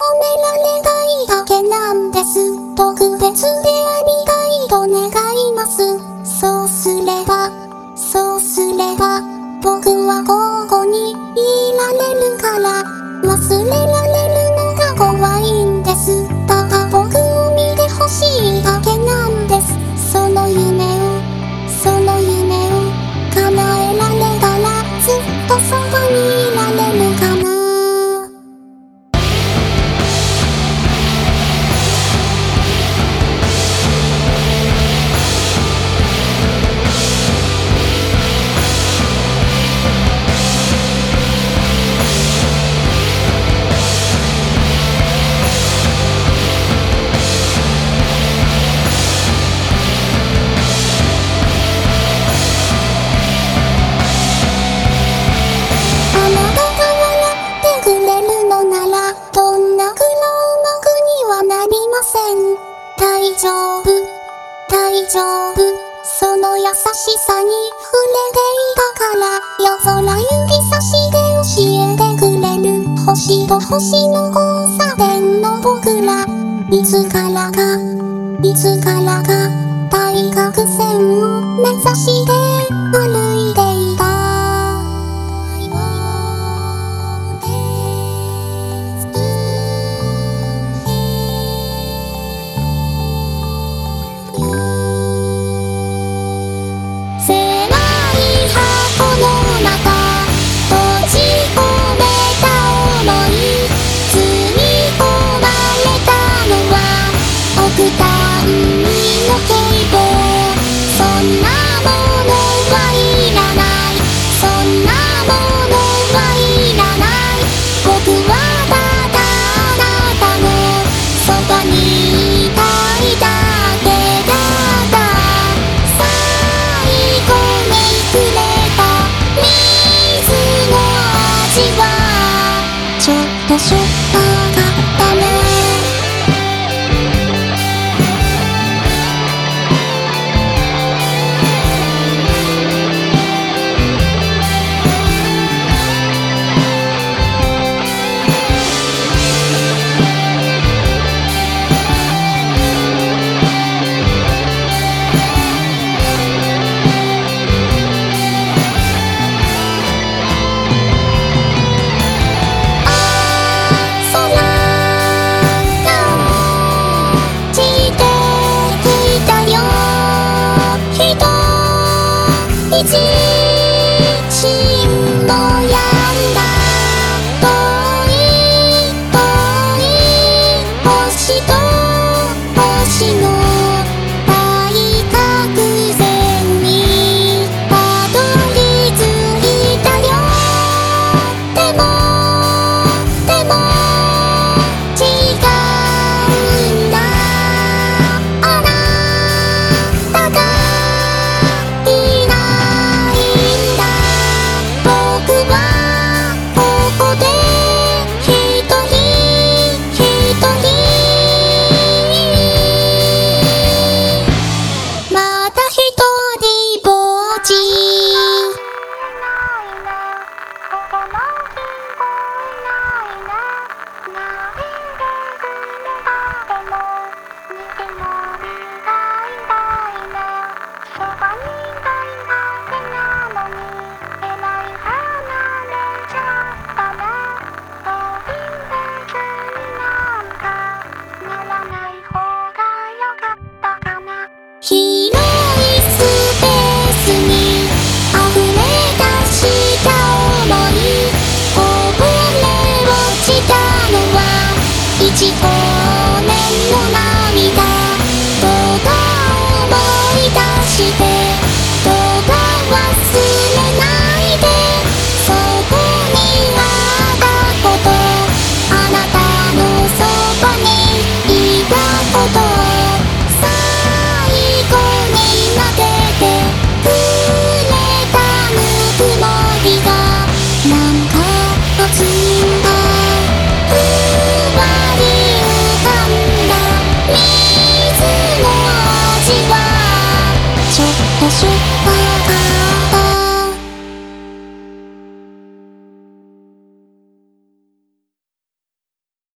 褒められないだけなんです。特別でありたいと願います。そうすればそうすれば僕はここにいられるから。忘れられるのが怖い。せん。大丈夫、大丈夫。その優しさに触れていたから、夜空指さして教えてくれる。星と星の交差点の僕ら。自らが、自らが、対角線を目指してた瞬間 waiting. 道を私